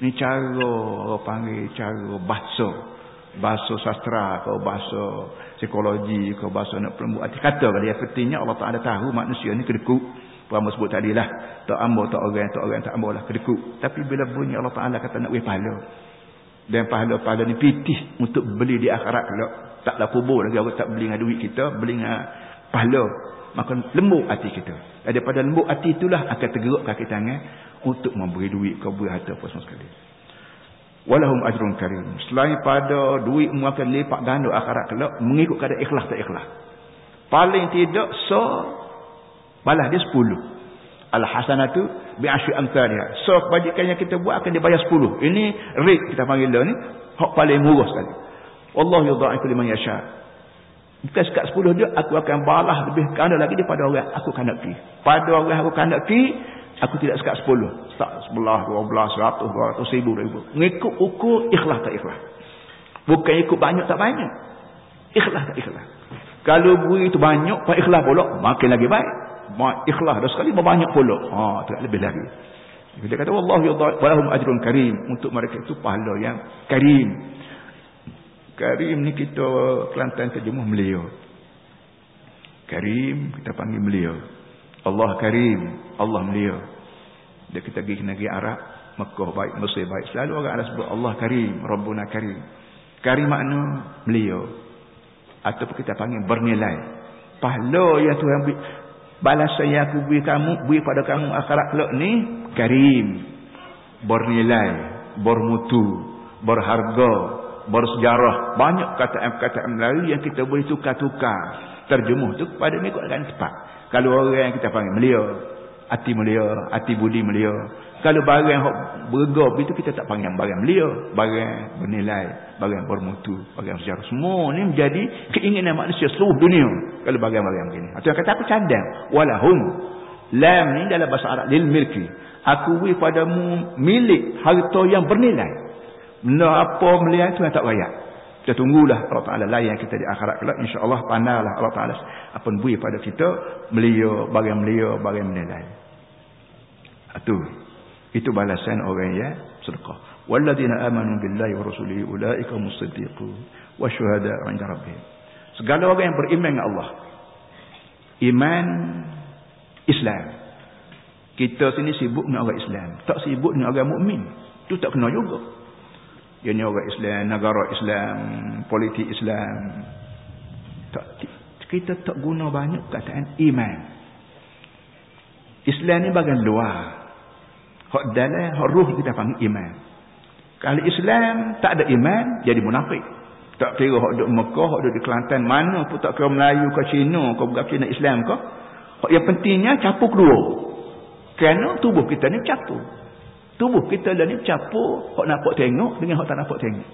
Ini cara orang panggil cara bahasa. Bahasa sastra atau bahasa psikologi atau bahasa nak pelembut hati kata yang pentingnya Allah Taala tahu manusia ni kedekut Pertama sebut tadi lah. Tak ambil, tak orang, tak orang, tak ambil lah. Kedekut. Tapi bila bunyi Allah Ta'ala kata nak beri pahala. Dan pahala-pahala ni pitih untuk beli di akhirat kalau taklah kubur lagi. Orang tak beli dengan duit kita. Beli dengan pahala. Maka lembut hati kita. Daripada lembut hati itulah akan tergerak kaki tangan. Untuk memberi duit ke beri harta apa semua sekali. Walahum ajrun karim. Selain pada duit mu akan lipat ganda akhirat kelak. Mengikut keadaan ikhlas tak ikhlas. Paling tidak so balas dia 10 al-hasanatu bi'ashri amsalha so kebajikan yang kita buat akan dibayar 10 ini rate kita panggil ni hak paling murah sekali wallahu yudha'ifu liman yasha bukan sekat 10 dia aku akan balas lebih kanda lagi daripada orang aku kanaki pada orang aku kanaki aku tidak sekat 10 tak 11 12 100 200 1000 ribu ngikut ukur ikhlas tak ikhlas? Bukan ikut banyak tak banyak. Ikhlas tak ikhlas? Kalau beri itu banyak pak ikhlas pula makin lagi baik. Ikhlas dah sekali banyak pula. Ha tu lebih lagi. Dia kata wallahu yadhum ajrun karim. Untuk mereka itu pahala yang karim. Karim ni kita Kelantan terjemuh beliau karim kita panggil beliau Allah karim Allah beliau dia kita pergi negeri Arab Mekah baik Mesir baik selalu orang ada sebut Allah karim Rabbuna karim karim makna beliau ataupun kita panggil bernilai pahala yang Tuhan balasan yang aku beri kamu beri pada kamu akhirat kelak ni karim bernilai bermutu, berharga, bersejarah. Banyak kata-kata Melayu yang kita boleh tukar-tukar. Terjemuh tu kepada mengikut akan tepat. Kalau orang yang kita panggil mulia, hati mulia, hati budi mulia. Kalau barang yang bergab itu kita tak panggil barang mulia, barang bernilai, barang bermutu, barang sejarah. Semua ni menjadi keinginan manusia seluruh dunia. Kalau barang-barang begini. Itu yang kata aku cadang. Walahum. Lam ni dalam bahasa Arab. Lil milki. Aku beri padamu milik harta yang bernilai. Benda apa melihat itu yang tak rayak. Kita tunggulah Allah Ta'ala layan kita di akhirat kelak. InsyaAllah pandanglah Allah Ta'ala apa beri pada kita. Melia, bagian melia, bagian menilai. Itu. Itu balasan orang yang sedekah. Walladina amanu billahi wa rasulihi ulaika musaddiqu wa syuhada inda rabbihim. Segala orang yang beriman dengan Allah. Iman Islam. Kita sini sibuk dengan orang Islam. Tak sibuk dengan orang mukmin. Itu tak kena juga. Ni orang Islam, negara Islam, politik Islam. Kita tak guna banyak kataan iman. Islam ni bagian luar. Hak dalam, hak ruh kita panggil iman. Kalau Islam tak ada iman, jadi munafik. Tak kira hak duduk Mekah, hak duduk di Kelantan, mana pun tak kira Melayu ke Cina, ke bukan Cina Islam ke. Hak yang pentingnya capur kedua. Kerana tubuh kita ni capur. Tubuh kita dah ni capur, hok nampak tengok dengan hok tak nampak tengok.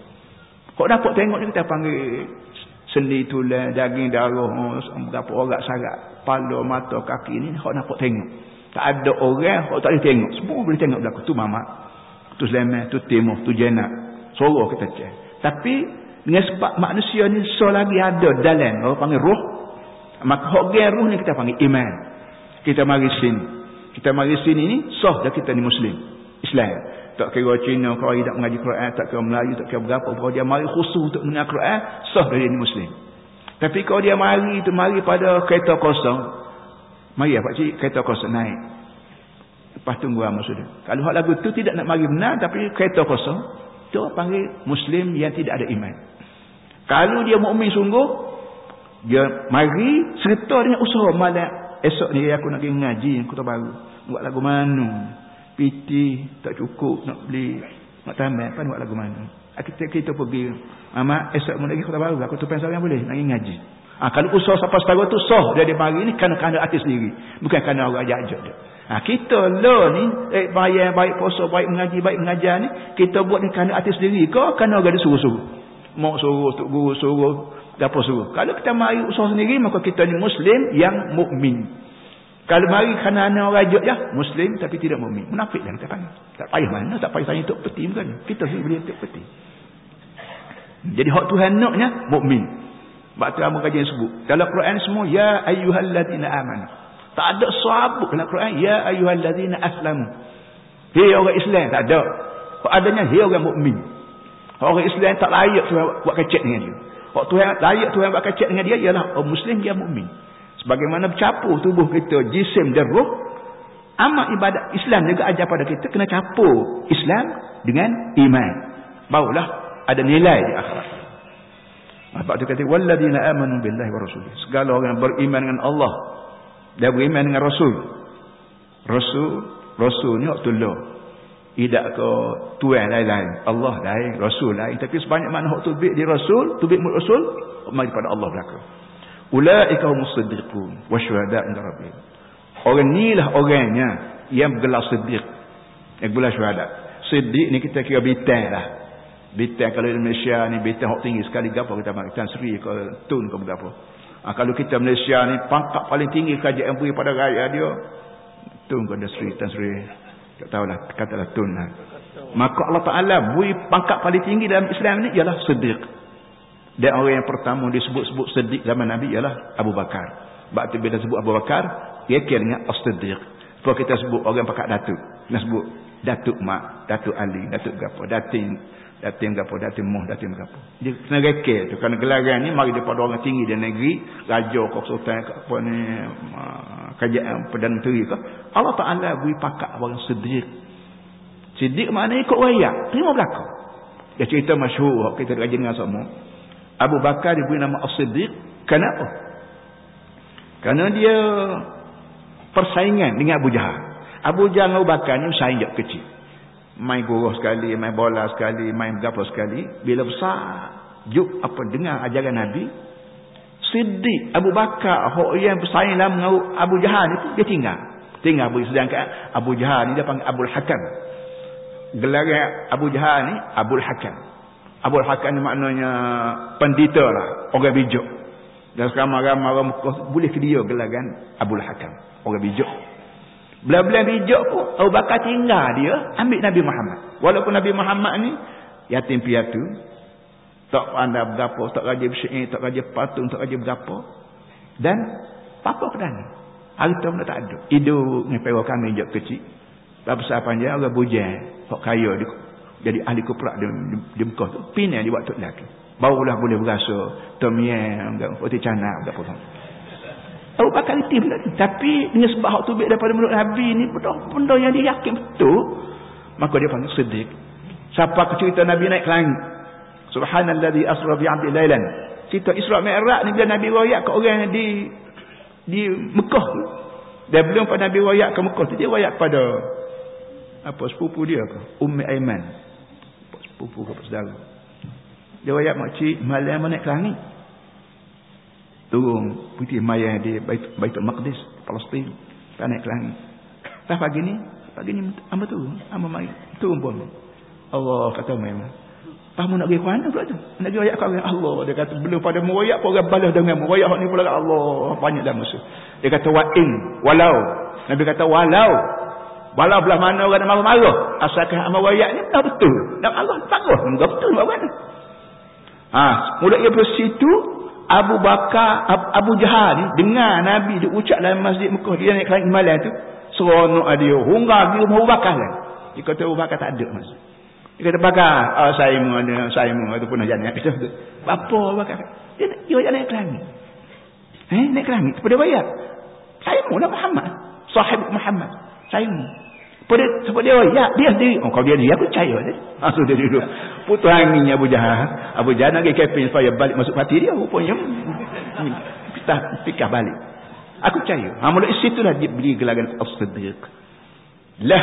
Hok nampak tengok ni kita panggil sendi tulang, daging, darah, berapa orang sarat, kepala, mata, kaki ni hok nampak tengok. Tak ada orang hok tak boleh tengok. Semua boleh tengok belakang. Tu mama, tu selamat, tu timur, tu jenak. Suruh kita cek. Tapi dengan sebab manusia ni so lagi ada dalam orang panggil roh. Maka hok roh ni kita panggil iman. Kita mari sini. Kita mari sini ni sah dah kita ni muslim. Islam. Tak kira Cina, kalau dia tak mengaji Quran, tak kira Melayu, tak kira berapa. Kalau dia mari khusus untuk mengaji Quran, sah dari ini Muslim. Tapi kalau dia mari itu mari pada kereta kosong, mari ya pakcik, kereta kosong naik. Lepas tunggu lama sudah. Kalau hak lagu tu tidak nak mari benar, tapi kereta kosong, itu panggil Muslim yang tidak ada iman. Kalau dia mukmin sungguh, dia mari serta dengan usaha malam. Esok ni aku nak pergi ngaji, aku tak baru. Buat lagu mana? Piti tak cukup nak beli nak tambah apa buat lagu mana? Ah, kita kita pergi. Ama esok mun lagi kota baru. Aku tu pensar yang boleh nak ngaji. Ah kalau usaha sampai setara tu sah. Dia di mari ni kerana kerana artis sendiri. Bukan kerana orang ajak-ajak dia. Ah kita lo ni eh bayar baik puasa baik mengaji baik mengajar ni kita buat ni kerana artis sendiri ke? Kerana orang disuruh-suruh mau suruh tok guru suruh apa suruh? Kalau kita mari usaha sendiri maka kita ni muslim yang mukmin kalau mari kerana anak rajuk ya, Muslim tapi tidak mukmin. Munafik lah kita panggil. Tak payah mana, tak payah tanya tok peti kan. Kita sendiri boleh tok peti. Jadi hak Tuhan naknya mukmin. Sebab tu kamu kajian sebut. Dalam Quran semua, Ya ayyuhalladzina aman. Tak ada sahabat dalam Quran, Ya ayyuhalladzina aslamu. Hei orang Islam, tak ada. Hak adanya, hei orang mukmin. Orang Islam tak layak Tuhan buat kecek dengan dia. Hak Tuhan layak Tuhan buat kecek dengan dia, ialah orang Muslim, dia mukmin. Sebagaimana bercampur tubuh kita jisim dan roh. Amat ibadat Islam juga ajar pada kita. Kena campur Islam dengan iman. Barulah ada nilai di akhirat. Sebab tu kata. Walladina amanu billahi wa rasulih. Segala orang yang beriman dengan Allah. Dan beriman dengan Rasul. Rasul. Rasul ni lo. Tidak ke tuan lain-lain. Allah lain. Rasul lain. Tapi sebanyak mana waktu tubik di Rasul. Tubik mulut Rasul. Mari pada Allah belakang. Ulaika humus siddiqun wa syuhada inda rabbihim. Orang inilah orangnya yang bergelar siddiq. Yang bergelar syuhada. Siddiq ni kita kira bintang lah. Bintang kalau di Malaysia ni bintang hok tinggi sekali gapo kita panggil tan sri ke tun ke berapa. Ha, kalau kita Malaysia ni pangkat paling tinggi kerajaan beri pada rakyat dia tun ke tan sri tan sri. Tak tahulah katalah tun lah. Maka Allah Taala beri pangkat paling tinggi dalam Islam ni ialah siddiq. Dan orang yang pertama disebut-sebut sedik zaman Nabi ialah Abu Bakar. Sebab bila sebut Abu Bakar, dia kira dengan As-Siddiq. Kalau kita sebut orang pakat Datuk. Kita sebut Datuk Mak, Datuk Ali, Datuk Gapo, Datin, Datin Gapo, Datin Moh, Datin Gapo. Dia kena rekir tu. Kerana gelaran ni mari daripada orang tinggi di negeri, Raja, Kok Sultan, apa ni, kerajaan Perdana Menteri ke. Allah Ta'ala beri pakat orang Siddiq. Siddiq maknanya ikut wayak. Terima belakang. Dia cerita masyhur kita kaji dengan semua. Abu Bakar diberi nama As-Siddiq kenapa? Kerana dia persaingan dengan Abu Jahal. Abu Jahal dan Abu Bakar ni saing jauh kecil. Main gurau sekali, main bola sekali, main berapa sekali. Bila besar, juk apa dengar ajaran Nabi. Siddiq Abu Bakar, yang bersaing dalam dengan Abu Jahal itu, dia tinggal. Tinggal Abu Sedangkan Abu Jahal ni dia panggil Abu Hakam. Gelarnya Abu Jahal ni Abu Hakam. Abu Hakam ni maknanya pendita lah. Orang bijak. Dan sekarang ramai orang boleh ke dia gelaran Abu Hakam. Orang bijak. Belah-belah bijak pun Abu Bakar tinggal dia ambil Nabi Muhammad. Walaupun Nabi Muhammad ni yatim piatu. Tak pandai berapa, tak rajin bersyai, tak rajin patung, tak rajin berapa. Dan apa kedana? Harta pun tak ada. Hidup ni pewa kami jauh kecil. Tak besar panjang, orang bujang. Hak kaya dia. Jadi ahli kuprak dia, dia, dia buka tu. Pinai dia waktu lelaki. Barulah boleh berasa. Tomiyang, putih canak, berapa pun. Abu Bakar itu pula Tapi dengan sebab hak tubik daripada mulut Nabi ni benda yang dia yakin betul. Maka dia panggil sedih. Siapa cerita Nabi naik ke langit. Subhanalladzi asra bi 'abdi lailan. Cerita Isra Mi'raj ni bila Nabi royak ke orang di di Mekah. Dan belum pada Nabi royak ke Mekah tu dia royak pada apa sepupu dia ke? Ummi Aiman. Sepupu ke saudara. Dia royak makcik malam naik ke langit turun putih maya di Bait Baitul Maqdis Palestin tak naik ke langit dah pagi ni pagi ni hamba turun hamba mai turun pun Allah kata memang Pamu nak pergi ke mana pula tu? Nak pergi ayat kau Allah. Dia kata belum pada muwayak pun orang balas dengan muwayak ni pula Allah. Banyak dah musuh. Dia kata wa'in. Walau. Nabi kata walau. Walau belah mana orang nak marah-marah. Asalkan amal wayak ni tak betul. Dan Allah tak Enggak betul. Buat mana? Ha, mulai dari situ Abu Bakar Abu Jahal ni dengar Nabi dia ucap dalam masjid Mekah dia naik ke malam tu seronok dia. Hunggar dia Abu Bakar kan? Dia kata Abu Bakar tak ada mas. Dia kata Bakar oh, saya mu ada saya mu itu pun jalan. Kata apa Abu Bakar? Dia, dia jalan naik ke langit. Eh naik ke langit kepada bayar. Saya mu lah Muhammad. Sahib Muhammad. Saya mu pada sebab dia ya dia sendiri. Oh kalau dia dia aku percaya dia. Masuk dia dulu. Putus angin Abu Jahal. Abu Jahal nak kepin supaya balik masuk parti dia rupanya. Kita fikir balik. Aku percaya. Ha mula situlah dia beri gelaran As-Siddiq. Lah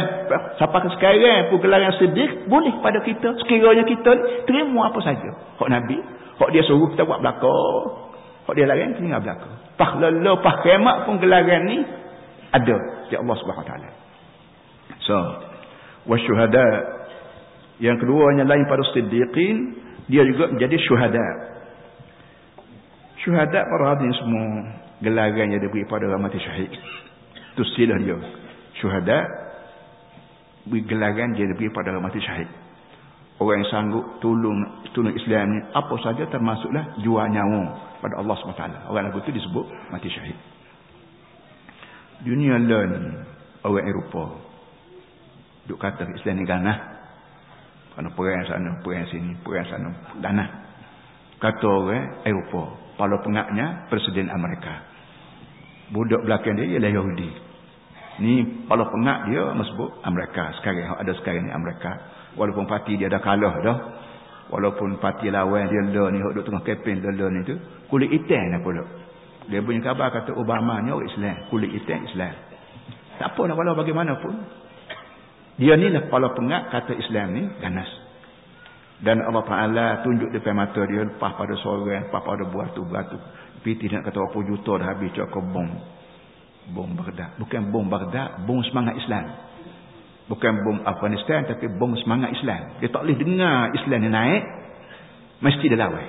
siapa sekarang pun gelaran Siddiq boleh pada kita sekiranya kita terima apa saja. Hak Nabi, hak dia suruh kita buat belaka. Hak dia larang tinggal belaka. Pahlalu pahkemak pun gelaran ni ada di Allah Subhanahu Wa Taala. So, wasyuhada yang keduanya lain pada siddiqin, dia juga menjadi syuhada. Syuhada para hadirin semua gelaran yang diberi pada orang mati syahid. Itu silah dia. Syuhada beri gelaran yang diberi pada orang mati syahid. Orang yang sanggup tolong tolong Islam ni apa saja termasuklah jual nyawa pada Allah SWT. Orang lagu itu disebut mati syahid. Dunia lain orang Eropah Duk kata Islam ni ganah. Kerana perang sana, perang sini, perang sana, ganah. Kata orang Eropah. Pala pengaknya Presiden Amerika. Budak belakang dia ialah Yahudi. Ni pala pengak dia sebut Amerika. Sekarang ada sekarang ni Amerika. Walaupun parti dia dah kalah dah. Walaupun parti lawan dia dah ni. Duk tengah kempen dah ni tu. Kulit hitam dah pula. Dia punya khabar kata Obama ni orang Islam. Kulit hitam Islam. Tak apa nak walau bagaimanapun. Dia ni lah kepala pengak kata Islam ni ganas. Dan Allah Ta'ala tunjuk depan mata dia lepas pada seorang, lepas pada buah tu, buah tu. Piti nak kata apa juta dah habis cakap bom. Bom Baghdad. Bukan bom Baghdad, bom semangat Islam. Bukan bom Afghanistan tapi bom semangat Islam. Dia tak boleh dengar Islam ni naik. Mesti dia lawan.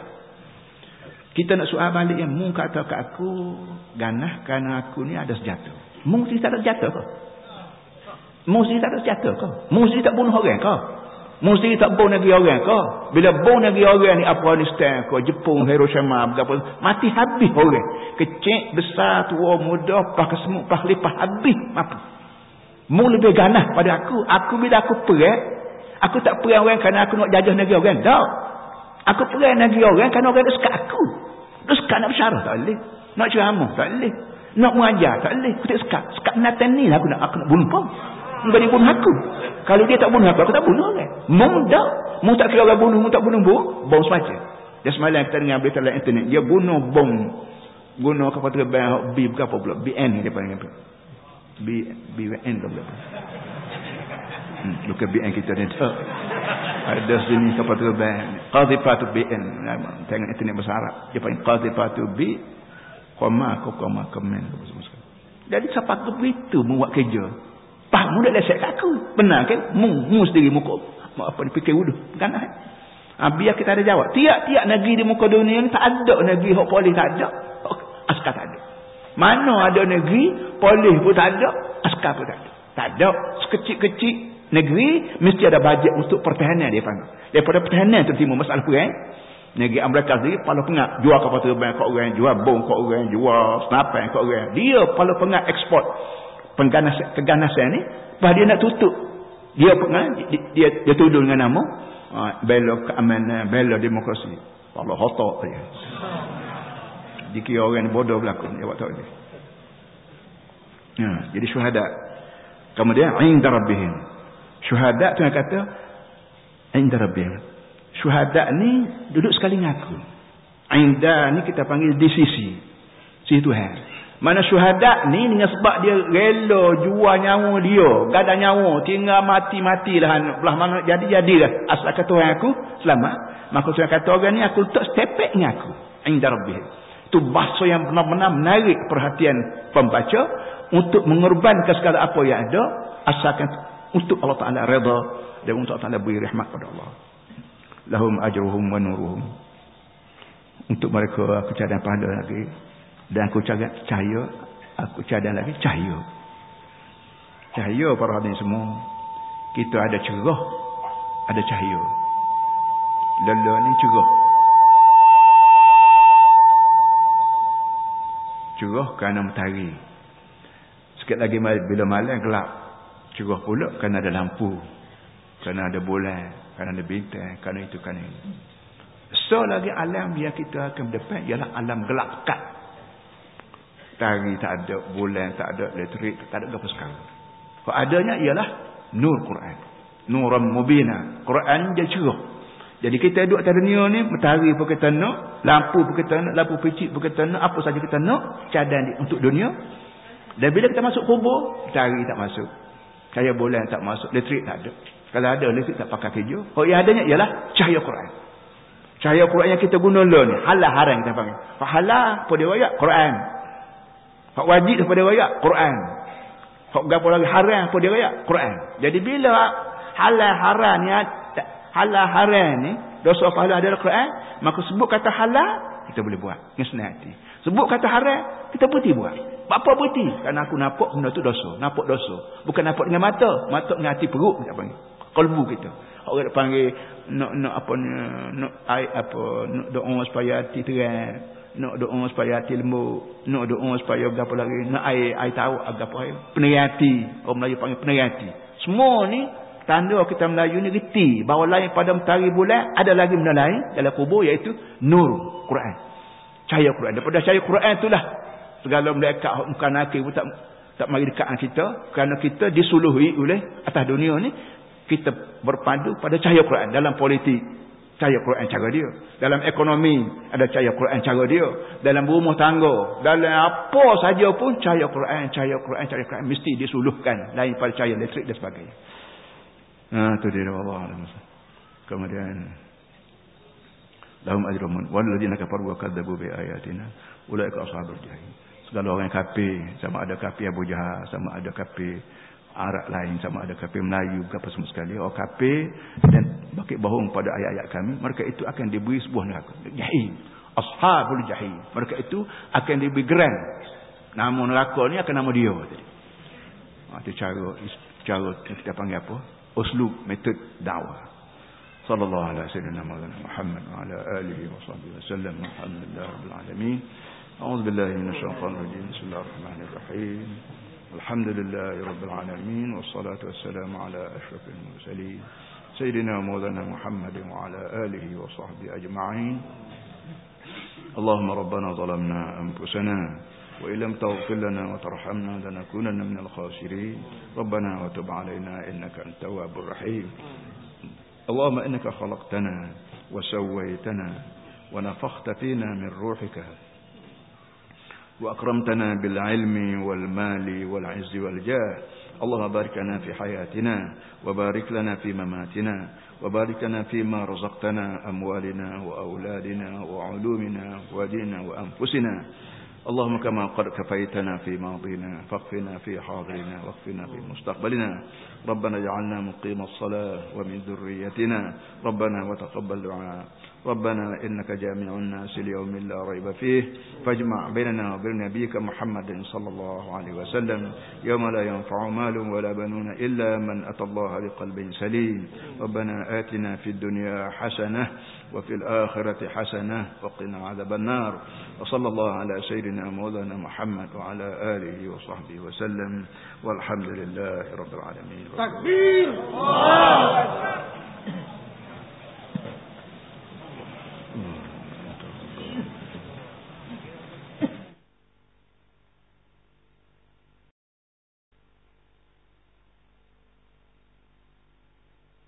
Kita nak soal balik yang mung kata ke aku ganah kerana aku ni ada senjata. Mung tak ada senjata ke? Musi tak ada senjata ke? Musi tak bunuh orang ke? Musi tak bunuh negeri orang ke? Bila bunuh negeri orang ni Afghanistan ke? Jepun, Hiroshima, berapa? Mati habis orang. Kecil, besar, tua, muda, pah kesemuk, pah lipah, habis. Apa? Mu lebih ganah pada aku. Aku bila aku perang, aku tak perang orang kerana aku nak jajah negeri orang. Tak. Aku perang negeri orang kerana orang nak sekat aku. Nak sekat nak bersyarah, tak boleh. Nak ceramah, tak boleh. Nak mengajar, tak boleh. Aku tak sekat. Sekat menatan ni lah aku nak, aku nak bunuh pun bagi bunuh aku. Kalau dia tak bunuh aku, aku tak bunuh orang. Mu tak. Mu tak kira orang bunuh, mu tak bunuh bom. Bom semacam. Dia semalam kita dengar berita dalam internet. Dia bunuh bom. Bunuh kapal terbang B berapa pula? BN dia panggil apa? B, BN ke berapa? hmm, bukan BN kita ni tak ada sini kapal terbang qadhifatu BN tengok internet bahasa Arab dia panggil qadhifatu B koma koma komen jadi siapa aku begitu membuat kerja faham mudah lesek aku benar kan? Mu mu sendiri muka. Apa ni fikir wudu kan ha, biar kita ada jawab. Tiap-tiap negeri di muka dunia ni tak ada negeri hok polis tak ada. Askar tak ada. Mana ada negeri polis pun tak ada askar pun tak ada. Tak ada. Sekecil-kecil negeri mesti ada bajet untuk pertahanan dia panggil. Daripada pertahanan tertimbul masalah perang negeri Amerika sendiri pala pengat jual kapal terbang kat orang jual bom kat orang jual senapan kat orang. Dia pala pengat ekspor pengganasan keganasan ni lepas dia nak tutup dia pengat dia, dia, dia tuduh dengan nama uh, bela keamanan bela demokrasi pala hotok dia dikira orang bodoh berlaku dia waktu ini ya, jadi syuhada kemudian inda rabbihim Syuhada tu yang kata inda rabbih. Syuhada ni duduk sekali ngaku. Inda ni kita panggil di sisi. Sisi Tuhan. Mana syuhada ni dengan sebab dia rela jual nyawa dia, gada nyawa, tinggal mati-mati lah belah mana jadi jadilah. Asal kata Tuhan aku selamat. Maka Tuhan kata orang ni aku letak stepek dengan aku. Inda rabbih. Itu bahasa yang benar-benar menarik perhatian pembaca untuk mengorbankan segala apa yang ada asalkan untuk Allah Taala redha dan untuk Allah Taala beri rahmat pada Allah. Lahum ajruhum wa nuruhum. Untuk mereka aku cadang pahala lagi dan aku cadang cahaya, aku cadang lagi cahaya. Cahaya para hadirin semua. Kita ada cerah, ada cahaya. Lala ni cerah. Cerah kerana matahari. Sikit lagi bila malam gelap cerah pula kerana ada lampu kerana ada bulan kerana ada bintang kerana itu kerana ini so lagi alam yang kita akan berdepan ialah alam gelap kat tari tak ada bulan tak ada elektrik tak ada apa sekarang kalau adanya ialah nur Quran nuran mubina Quran dia cerah jadi kita duduk atas dunia ni matahari pun kita nak lampu pun kita nak lampu picit pun kita nak apa saja kita nak cadang untuk dunia dan bila kita masuk kubur matahari tak masuk Cahaya bulan tak masuk. Elektrik tak ada. Kalau ada elektrik tak pakai kerja. Oh yang adanya ialah cahaya Quran. Cahaya Quran yang kita guna lah ni. Halah haram kita panggil. Pak halah apa dia wayak? Quran. Pak wajib apa dia wayak? Quran. Pak gapo lagi haram apa dia wayak? Quran. Jadi bila halal haram ni halal haram ni dosa pahala adalah Quran, maka sebut kata halal kita boleh buat dengan senang hati. Sebut kata haram, kita putih buat. Apa putih? Karena aku nampak benda tu dosa. Nampak dosa. Bukan nampak dengan mata. Mata dengan hati perut. Kita panggil. Kalbu kita. Orang panggil. Nak, nak apa. Nak apa. Nak doa supaya hati terang. Nak doa supaya hati lembut. Nak doa supaya apa lagi. Nak air, air tahu. Apa air. Peneri hati. Orang Melayu panggil peneri hati. Semua ni. Tanda kita Melayu ni reti. Bahawa lain pada mentari bulan. Ada lagi benda lain. Dalam kubur iaitu. Nur. Quran. Cahaya Quran. Daripada cahaya Quran itulah segala mereka muka nakir pun tak tak mari dekat kita kerana kita disuluhi oleh atas dunia ni kita berpadu pada cahaya Quran dalam politik cahaya Quran cara dia. Dalam ekonomi ada cahaya Quran cara dia. Dalam rumah tangga dalam apa saja pun cahaya Quran cahaya Quran cahaya Quran mesti disuluhkan lain pada cahaya elektrik dan sebagainya. Ha tu dia. Allah kemudian lahum ajrun wal ladina kafaru wa kadzabu bi ayatina. Ulaika ashabul jahim. Segala orang kafir sama ada kafir Abu Jahal sama ada kafir Arab lain sama ada kafir Melayu apa semua sekali orang kafir dan bakit bohong pada ayat-ayat kami mereka itu akan diberi sebuah neraka jahim ashabul jahim mereka itu akan diberi geran nama neraka ni akan nama dia tadi ha, itu cara cara kita panggil apa uslub metod dakwah sallallahu alaihi wasallam Muhammad wa ala alihi wa sahbihi wasallam alhamdulillah rabbil alamin أعوذ بالله من الشيطان الرجيم بسم الله الرحمن الرحيم الحمد لله رب العالمين والصلاة والسلام على أشرف المرسلين سيدنا مولانا محمد وعلى آله وصحبه أجمعين. اللهم ربنا ظلمنا أنفسنا وإن لم تغفر لنا وترحمنا لنكونن من الخاسرين. ربنا وتب علينا إنك أنت التواب الرحيم. اللهم إنك خلقتنا وسويتنا ونفخت فينا من روحك. وأكرمتنا بالعلم والمال والعز والجاه. اللهم بارك لنا في حياتنا وبارك لنا في مماتنا وبارك لنا فيما رزقتنا أموالنا وأولادنا وعلومنا وديننا وأنفسنا. اللهم كما قد كفيتنا في ماضينا فاكفنا في حاضرنا واكفنا في مستقبلنا. ربنا اجعلنا مقيم الصلاة ومن ذريتنا. ربنا وتقبل دعاء. ربنا إنك جامع الناس ليوم لا ريب فيه. فاجمع بيننا وبين نبيك محمد صلى الله عليه وسلم. يوم لا ينفع مال ولا بنون إلا من أتى الله بقلب سليم. ربنا آتنا في الدنيا حسنة وفي الآخرة حسنة وقنا عذاب النار. وصلى الله على سيدنا مولانا محمد وعلى آله وصحبه وسلم. والحمد لله رب العالمين. تكبير! الله